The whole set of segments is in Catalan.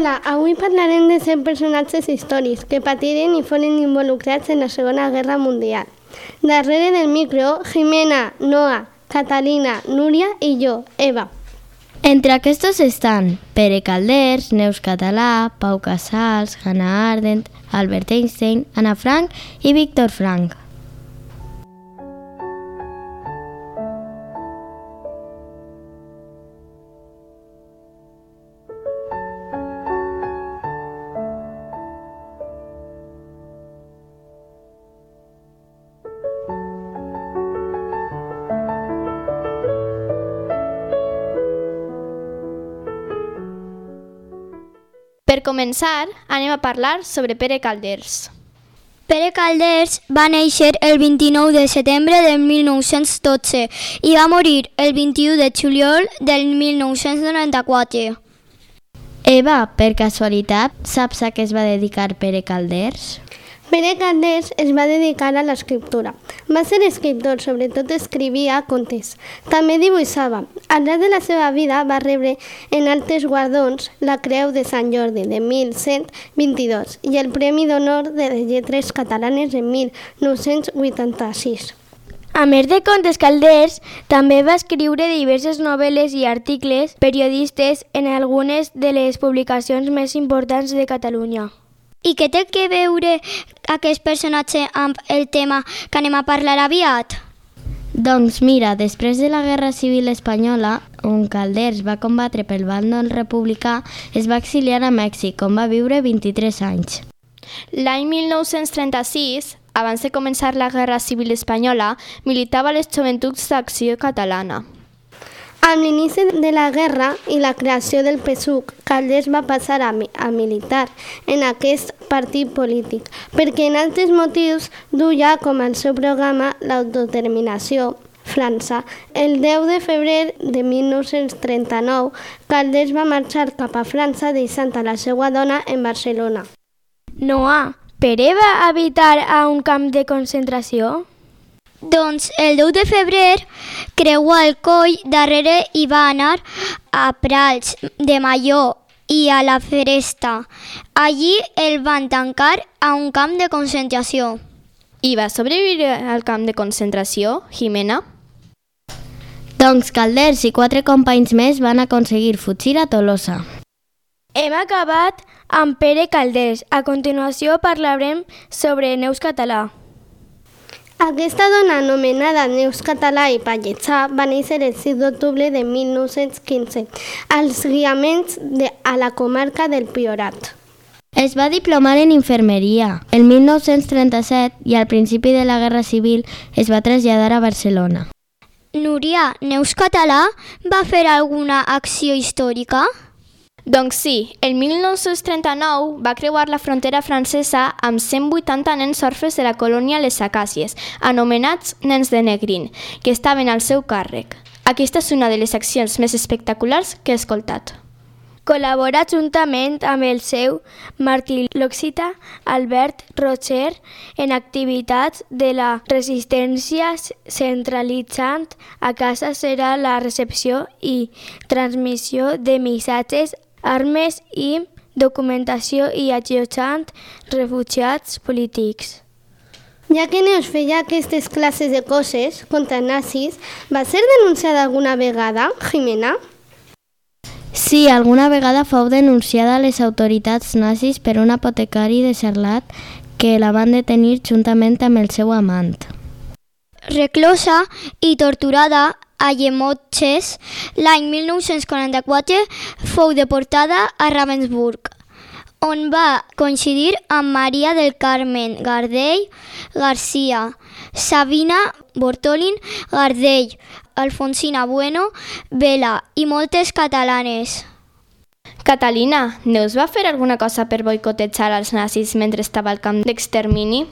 Hola, avui parlarem de 100 personatges històrics que patiren i foren involucrats en la Segona Guerra Mundial. Darrere del micro, Jimena, Noa, Catalina, Núria i jo, Eva. Entre aquests estan Pere Calders, Neus Català, Pau Casals, Hannah Ardent, Albert Einstein, Anna Frank i Víctor Frank. Per començar, anem a parlar sobre Pere Calders. Pere Calders va néixer el 29 de setembre de 1912 i va morir el 21 de juliol del 1994. Eva, per casualitat, saps a què es va dedicar Pere Calders? Pere Calders es va dedicar a l'escriptura. Va ser escriptor, sobretot escrivia contes. També dibuixava. Al llarg de la seva vida va rebre en altres guardons la Creu de Sant Jordi de 1122 i el Premi d'Honor de les Lletres Catalanes en 1986. A més de contes calders, també va escriure diverses novel·les i articles periodistes en algunes de les publicacions més importants de Catalunya. I què té que veure aquest personatge amb el tema que anem a parlar aviat? Doncs mira, després de la Guerra Civil Espanyola, on Calders va combatre pel bàndol republicà, es va exiliar a Mèxic, on va viure 23 anys. L'any 1936, abans de començar la Guerra Civil Espanyola, militava a les Joventuts d'Acció Catalana. Amb l'inici de la guerra i la creació del PSUC, Calders va passar a, mi a militar en aquest partit polític, perquè en altres motius duia com el seu programa l'autodeterminació França. El 10 de febrer de 1939, Calders va marxar cap a França deixant a la seva dona en Barcelona. Noà, Pere va habitar a un camp de concentració? Doncs el 10 de febrer creua el coll darrere i va anar a Prats de Malló i a la Fresta. Allí el van tancar a un camp de concentració. I va sobreviure al camp de concentració, Jimena? Doncs Calders i quatre companys més van aconseguir fugir a Tolosa. Hem acabat amb Pere Calders. A continuació parlarem sobre Neus Català. Aquesta dona, anomenada Neus Català i Palletxà, va néixer el 6 d'octubre de 1915 als guiaments de, a la comarca del Priorat. Es va diplomar en infermeria. El 1937 i al principi de la Guerra Civil es va traslladar a Barcelona. Núria, Neus Català va fer alguna acció històrica? Doncs sí, el 1939 va creuar la frontera francesa amb 180 nens orfes de la colònia Les Acàcies, anomenats nens de Negrin, que estaven al seu càrrec. Aquesta és una de les accions més espectaculars que he escoltat. Col·labora juntament amb el seu martí l'occita Albert Rocher en activitats de la resistència centralitzant a casa serà la recepció i transmissió de missatges armes i documentació i allotjant refugiats polítics. Ja que Neus feia aquestes classes de coses contra nazis, va ser denunciada alguna vegada, Jimena? Sí, alguna vegada fou denunciada a les autoritats nazis per un apotecari de Sarlat que la van detenir juntament amb el seu amant. Reclosa i torturada a Llemotges, l'any 1944 fou deportada a Ravensburg, on va coincidir amb Maria del Carmen Gardell Garcia, Sabina Bortolín Gardell, Alfonsina Bueno, Vela i moltes catalanes. Catalina, Neus va fer alguna cosa per boicotejar els nazis mentre estava al camp d'extermini?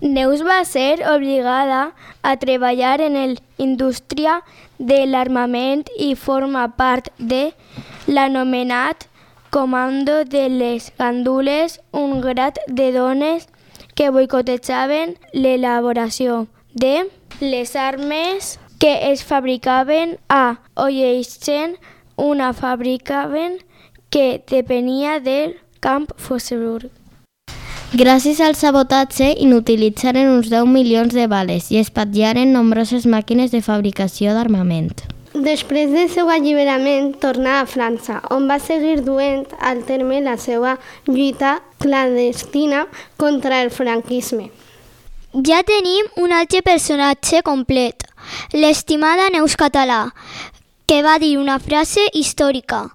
Neus va ser obligada a treballar en la indústria de l'armament i forma part de l'anomenat Comando de les Gandules, un grat de dones que boicotejaven l'elaboració de les armes que es fabricaven a Olleixen, una fabricaven que depenia del camp Fosseburg. Gràcies al sabotatge, inutilitzaren uns 10 milions de bales i espatllaren nombroses màquines de fabricació d'armament. Després del seu alliberament, tornà a França, on va seguir duent al terme la seva lluita clandestina contra el franquisme. Ja tenim un altre personatge complet, l'estimada Neus Català, que va dir una frase històrica.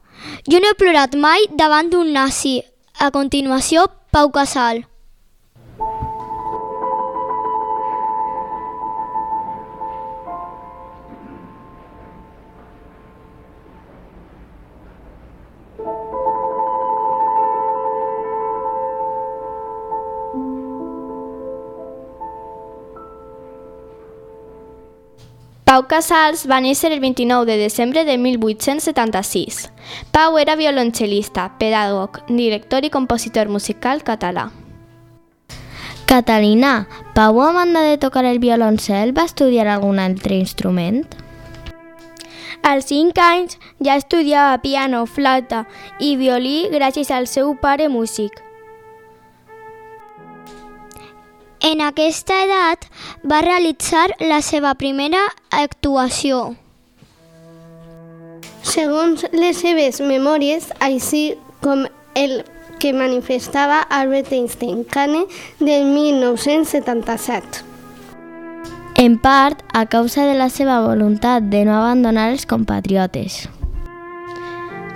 Jo no he plorat mai davant d'un nazi. A continuació, Pau Casal. Pau Casals va néixer el 29 de desembre de 1876. Pau era violoncel·lista, pedagog, director i compositor musical català. Catalina, Pau, a banda de tocar el violoncel, va estudiar algun altre instrument? Als 5 anys ja estudiava piano, flauta i violí gràcies al seu pare músic. En aquesta edat va realitzar la seva primera actuació. Segons les seves memòries, així com el que manifestava Albert Einstein Cane del 1977. En part, a causa de la seva voluntat de no abandonar els compatriotes.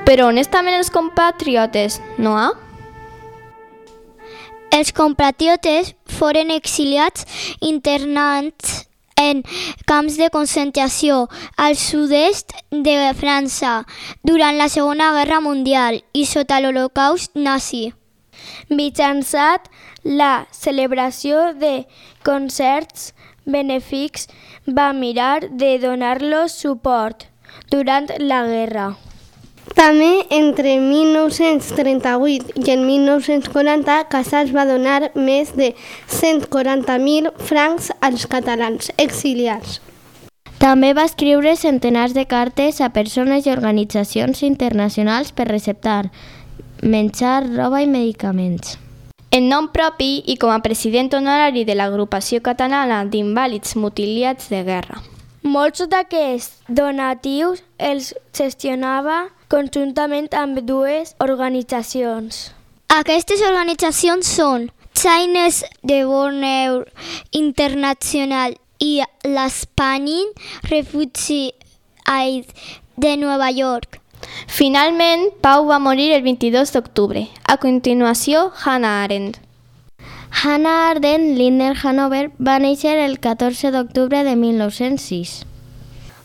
Però on estaven els compatriotes, Noah? Els compatriotes foren exiliats internats en camps de concentració al sud-est de França durant la Segona Guerra Mundial i sota l'Holocaust nazi. Mitjançant la celebració de concerts benèfics va mirar de donar-los suport durant la guerra. També entre 1938 i el 1940 Casals va donar més de 140.000 francs als catalans exiliats. També va escriure centenars de cartes a persones i organitzacions internacionals per receptar menjar, roba i medicaments. En nom propi i com a president honorari de l'agrupació catalana d'invàlids mutiliats de guerra. Molts d'aquests donatius els gestionava conjuntament amb dues organitzacions. Aquestes organitzacions són Chinese de Borneo International i l'Spanish Refugee Aid de Nova York. Finalment, Pau va morir el 22 d'octubre. A continuació, Hannah Arendt. Hannah Arendt Lindner Hanover va néixer el 14 d'octubre de 1906.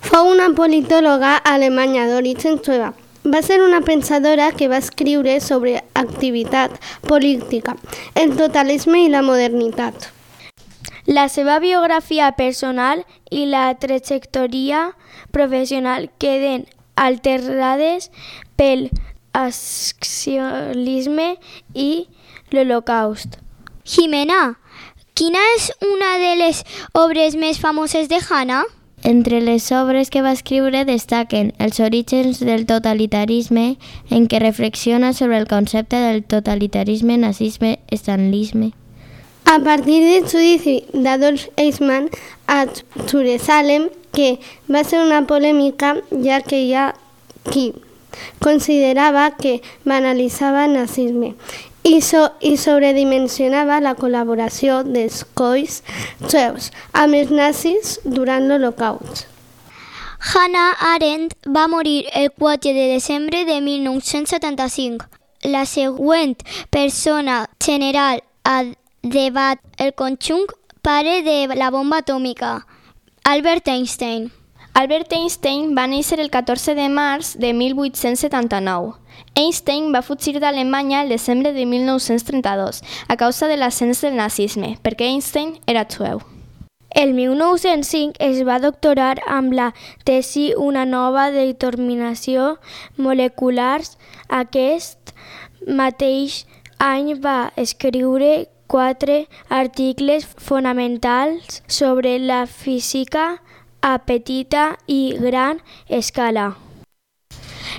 Fou una politòloga alemanya d'origen sueva. Va ser una pensadora que va escriure sobre activitat política, el totalisme i la modernitat. La seva biografia personal i la trajectòria professional queden alterades pel accionisme i l'Holocaust. Jimena, quina és una de les obres més famoses de Hannah? Entre les obres que va escriure destaquen Els orígens del totalitarisme, en què reflexiona sobre el concepte del totalitarisme, nazisme, estalinisme. A partir del judici d'Adolf Eichmann a Jerusalem, que va ser una polèmica ja que hi ha qui considerava que banalitzava el nazisme i, so, i sobredimensionava la col·laboració dels colls jueus amb els nazis durant l'Holocaust. Hannah Arendt va morir el 4 de desembre de 1975. La següent persona general a debat el conjunt pare de la bomba atòmica, Albert Einstein. Albert Einstein va néixer el 14 de març de 1879. Einstein va fugir d'Alemanya el desembre de 1932 a causa de l'ascens del nazisme, perquè Einstein era jueu. El 1905 es va doctorar amb la tesi Una nova determinació moleculars. Aquest mateix any va escriure quatre articles fonamentals sobre la física a petita i gran escala.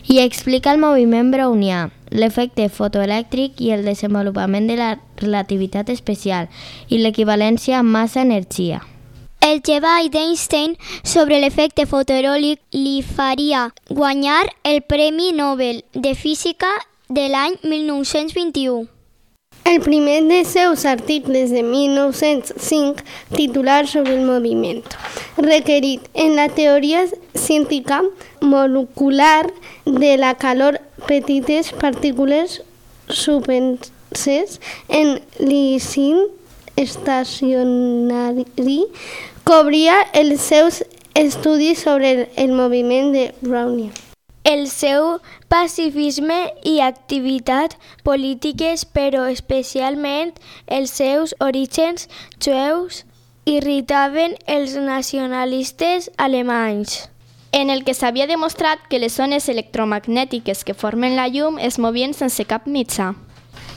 I explica el moviment brownià, l'efecte fotoelèctric i el desenvolupament de la relativitat especial i l'equivalència massa-energia. El treball d'Einstein sobre l'efecte fotoeròlic li faria guanyar el Premi Nobel de Física de l'any 1921. El primer de seus articles de 1905, titular sobre el moviment, requerit en la teoria científica molecular de la calor petites partícules suspenses en l'icin estacionari, cobria els seus estudis sobre el, el moviment de Brownian. El seu pacifisme i activitat polítiques, però especialment els seus orígens jueus, irritaven els nacionalistes alemanys en el que s'havia demostrat que les zones electromagnètiques que formen la llum es movien sense cap mitjà.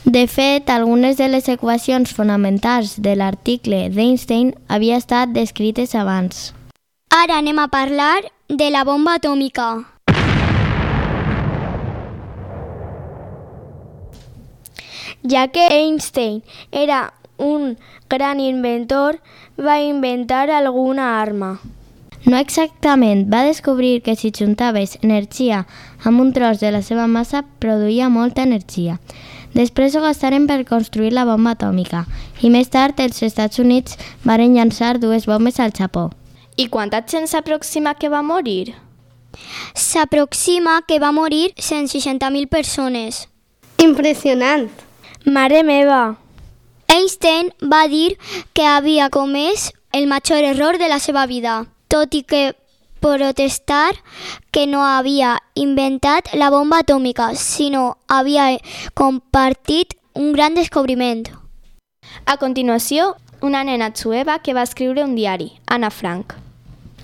De fet, algunes de les equacions fonamentals de l'article d'Einstein havia estat descrites abans. Ara anem a parlar de la bomba atòmica. Ja que Einstein era un gran inventor, va inventar alguna arma. No exactament, va descobrir que si juntaves energia amb un tros de la seva massa produïa molta energia. Després ho gastaren per construir la bomba atòmica i més tard els Estats Units varen llançar dues bombes al Japó. I quanta gent s'aproxima que va morir? S'aproxima que va morir 160.000 persones. Impressionant! Mare meva! Einstein va dir que havia comès el major error de la seva vida, tot i que protestar que no havia inventat la bomba atòmica, sinó havia compartit un gran descobriment. A continuació, una nena jueva que va escriure un diari, Anna Frank.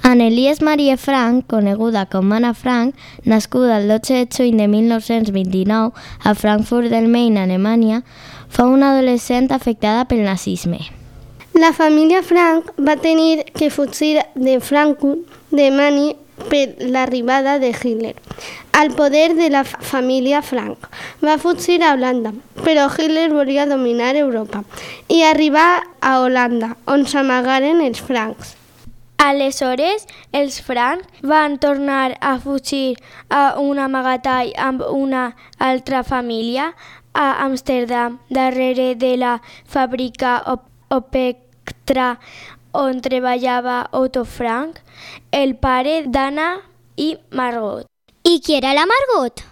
Annelies Marie Frank, coneguda com Anna Frank, nascuda el 12 de juny de 1929 a Frankfurt del Main, Alemanya, fou una adolescent afectada pel nazisme. La família Frank va tenir que fugir de Frankfurt de Mani per l'arribada de Hitler al poder de la família Frank. Va fugir a Holanda, però Hitler volia dominar Europa i arribar a Holanda, on s'amagaren els francs. Aleshores, els Frank van tornar a fugir a un amagatall amb una altra família a Amsterdam, darrere de la fàbrica Opectra on treballava Otto Frank, el pare d'Anna i Margot. I qui era la Margot?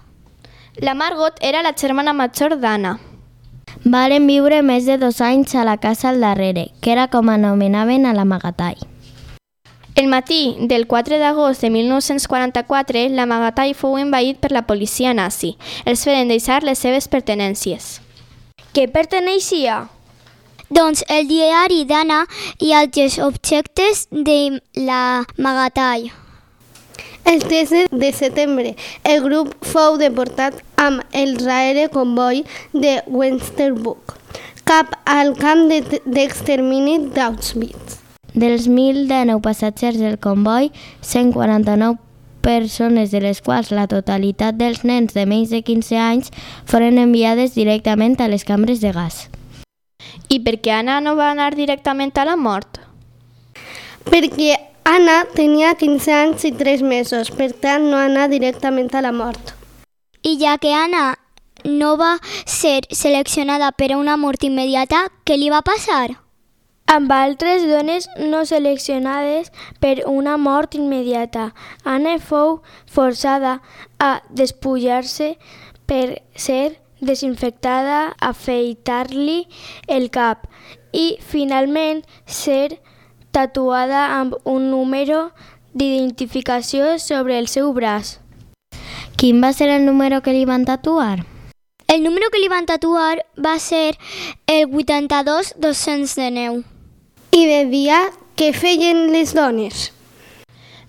La Margot era la germana major d'Anna. Varen viure més de dos anys a la casa al darrere, que era com anomenaven a l'amagatall. El matí del 4 d'agost de 1944, l'amagatall fou envaït per la policia nazi. Els feren deixar les seves pertenències. Què perteneixia? Doncs el diari d'Anna i altres objectes de la Magatall. El 13 de setembre, el grup fou deportat amb el raere comboi de Westerburg cap al camp d'extermini de, d'Auschwitz. Dels 1.019 passatgers del comboi, 149 persones, de les quals la totalitat dels nens de menys de 15 anys, foren enviades directament a les cambres de gas. I per què Anna no va anar directament a la mort? Perquè Anna tenia 15 anys i 3 mesos, per tant no anà directament a la mort. I ja que Anna no va ser seleccionada per a una mort immediata, què li va passar? Amb altres dones no seleccionades per una mort immediata. Anne fou forçada a despullar-se per ser desinfectada, afeitar-li el cap i finalment ser tatuada amb un número d'identificació sobre el seu braç. Quin va ser el número que li van tatuar? El número que li van tatuar va ser el 82-209. I de dia, què feien les dones?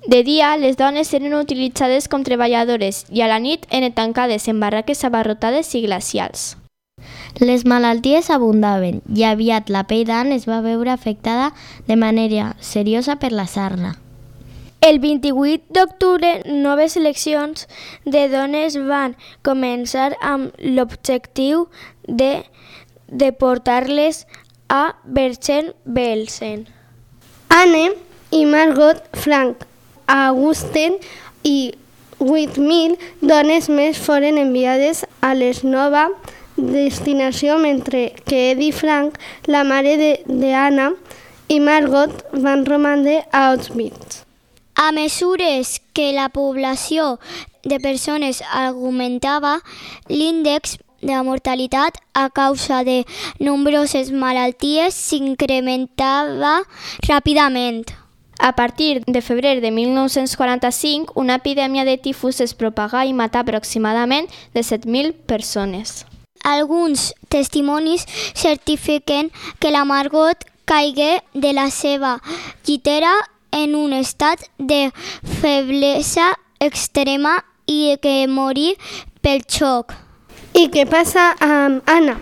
De dia, les dones eren utilitzades com treballadores i a la nit eren tancades en barraques abarrotades i glacials. Les malalties abundaven i aviat la pell d'ant es va veure afectada de manera seriosa per la sarna. El 28 d'octubre, noves eleccions de dones van començar amb l'objectiu de deportar-les a Bergen-Belsen. Anne i Margot Frank, Augusten i 8.000 dones més foren enviades a les nova destinació mentre que Eddie Frank, la mare d'Anna i Margot van romandre a Auschwitz. A mesures que la població de persones augmentava, l'índex de mortalitat a causa de nombroses malalties s'incrementava ràpidament. A partir de febrer de 1945, una epidèmia de tifus es propagà i matà aproximadament de 7.000 persones. Alguns testimonis certifiquen que la Margot caigué de la seva llitera en un estat de feblesa extrema i que morí pel xoc. I què passa amb Anna?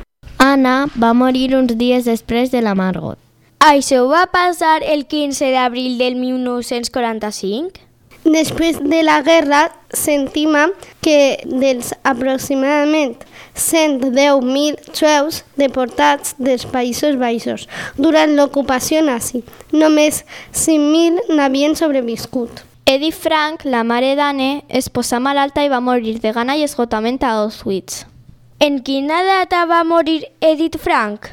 Anna va morir uns dies després de la Margot. Això va passar el 15 d'abril del 1945? Després de la guerra, s'estima que dels aproximadament 110.000 jueus deportats dels Països Baixos durant l'ocupació nazi, només 5.000 n'havien sobreviscut. Eddie Frank, la mare d'Anne, es posà malalta i va morir de gana i esgotament a Auschwitz. En quina data va morir Edith Frank?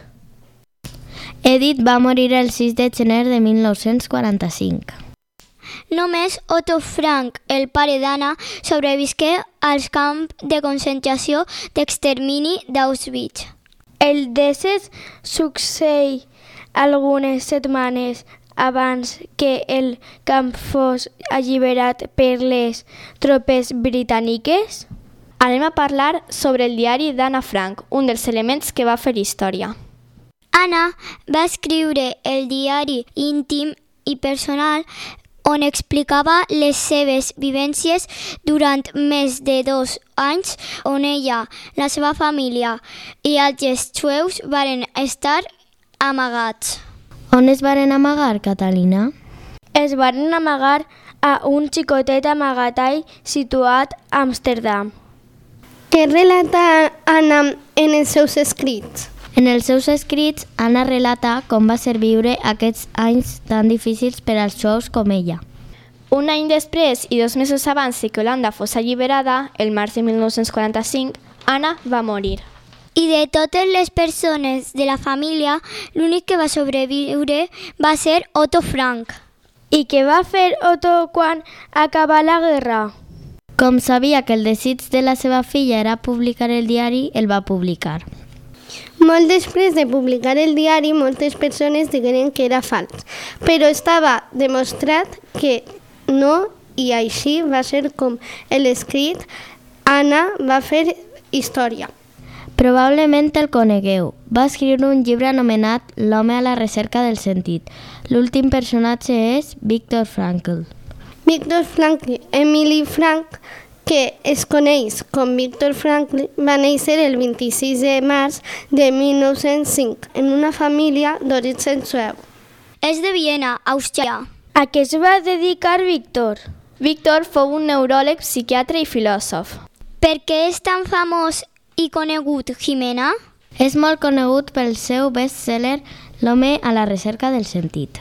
Edith va morir el 6 de gener de 1945. Només Otto Frank, el pare d'Anna, sobrevisqué als camps de concentració d'extermini d'Auschwitz. El decés succeeix algunes setmanes abans que el camp fos alliberat per les tropes britàniques? Anem a parlar sobre el diari d'Anna Frank, un dels elements que va fer història. Anna va escriure el diari íntim i personal on explicava les seves vivències durant més de dos anys on ella, la seva família i altres jueus varen estar amagats. On es varen amagar, Catalina? Es varen amagar a un xicotet amagatall situat a Amsterdam. Què relata Anna en els seus escrits? En els seus escrits, Anna relata com va ser viure aquests anys tan difícils per als jueus com ella. Un any després i dos mesos abans que Holanda fos alliberada, el març de 1945, Anna va morir. I de totes les persones de la família, l'únic que va sobreviure va ser Otto Frank. I què va fer Otto quan acabà la guerra? Com sabia que el desig de la seva filla era publicar el diari, el va publicar. Molt després de publicar el diari, moltes persones digueren que era fals, però estava demostrat que no i així va ser com l'escrit Anna va fer història. Probablement el conegueu. Va escriure un llibre anomenat L'home a la recerca del sentit. L'últim personatge és Viktor Frankl. Viktor Frankl, Emily Frank, que es coneix com Viktor Frankl, va néixer el 26 de març de 1905 en una família d'origen sueu. És de Viena, Àustria. A què es va dedicar Víctor? Víctor fou un neuròleg, psiquiatre i filòsof. Per què és tan famós i conegut Jimena? És molt conegut pel seu best-seller L'home a la recerca del sentit.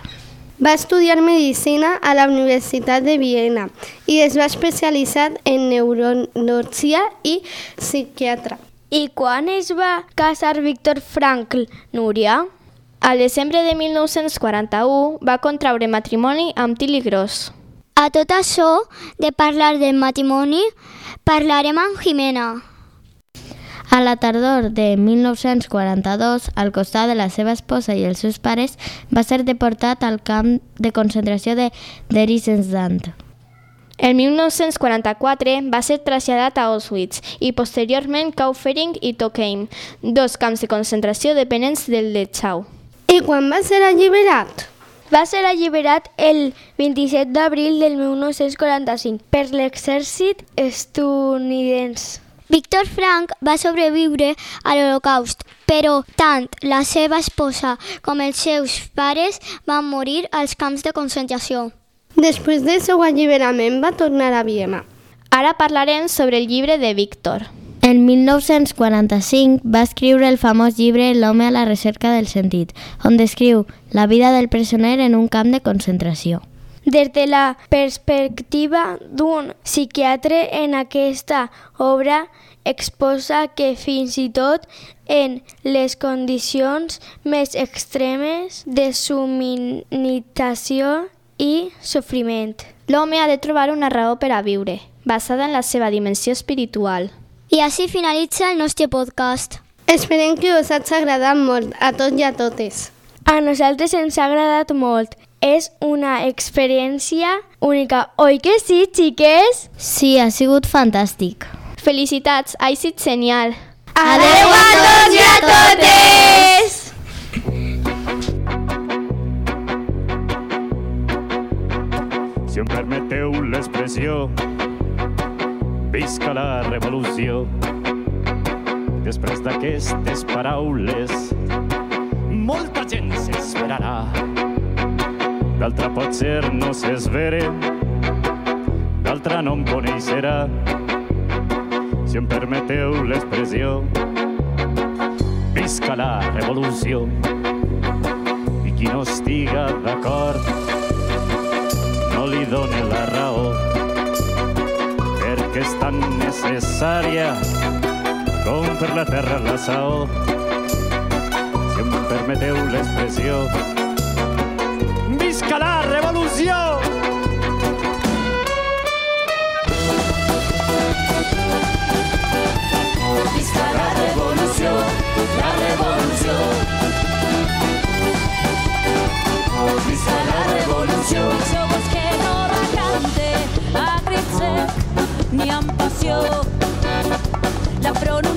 Va estudiar medicina a la Universitat de Viena i es va especialitzar en neurologia i psiquiatra. I quan es va casar Víctor Frankl, Núria? Al desembre de 1941 va contraure matrimoni amb Tilly Gross. A tot això de parlar del matrimoni, parlarem amb Jimena. A la tardor de 1942, al costat de la seva esposa i els seus pares, va ser deportat al camp de concentració de Theresienstadt. El 1944 va ser traslladat a Auschwitz i posteriorment Kaufering i Tokein, dos camps de concentració dependents del Dachau. I quan va ser alliberat? Va ser alliberat el 27 d'abril del 1945 per l'exèrcit estadounidense. Víctor Frank va sobreviure a l'Holocaust, però tant la seva esposa com els seus pares van morir als camps de concentració. Després del seu alliberament va tornar a Viena. Ara parlarem sobre el llibre de Víctor. En 1945 va escriure el famós llibre L'home a la recerca del sentit, on descriu la vida del presoner en un camp de concentració. Des de la perspectiva d'un psiquiatre en aquesta obra exposa que fins i tot en les condicions més extremes de subministració i sofriment. L'home ha de trobar una raó per a viure, basada en la seva dimensió espiritual. I així finalitza el nostre podcast. Esperem que us hagi agradat molt a tots i a totes. A nosaltres ens ha agradat molt. És una experiència única. Oi que sí, xiques? Sí, ha sigut fantàstic. Felicitats, ha sigut genial. Adeu a tots i a totes! Si em permeteu l'expressió, visca la revolució. Després d'aquestes paraules, molta gent s'esperarà. D'altra pot ser no s'esvere, d'altra no em coneixerà. Si em permeteu l'expressió, visca la revolució. I qui no estiga d'acord, no li done la raó, perquè és tan necessària com per la terra la saó. Si em permeteu l'expressió, revolució! Visca la revolució, la revolució. Visca la revolució. Somos que no la cante a crit sec ni amb passió. La front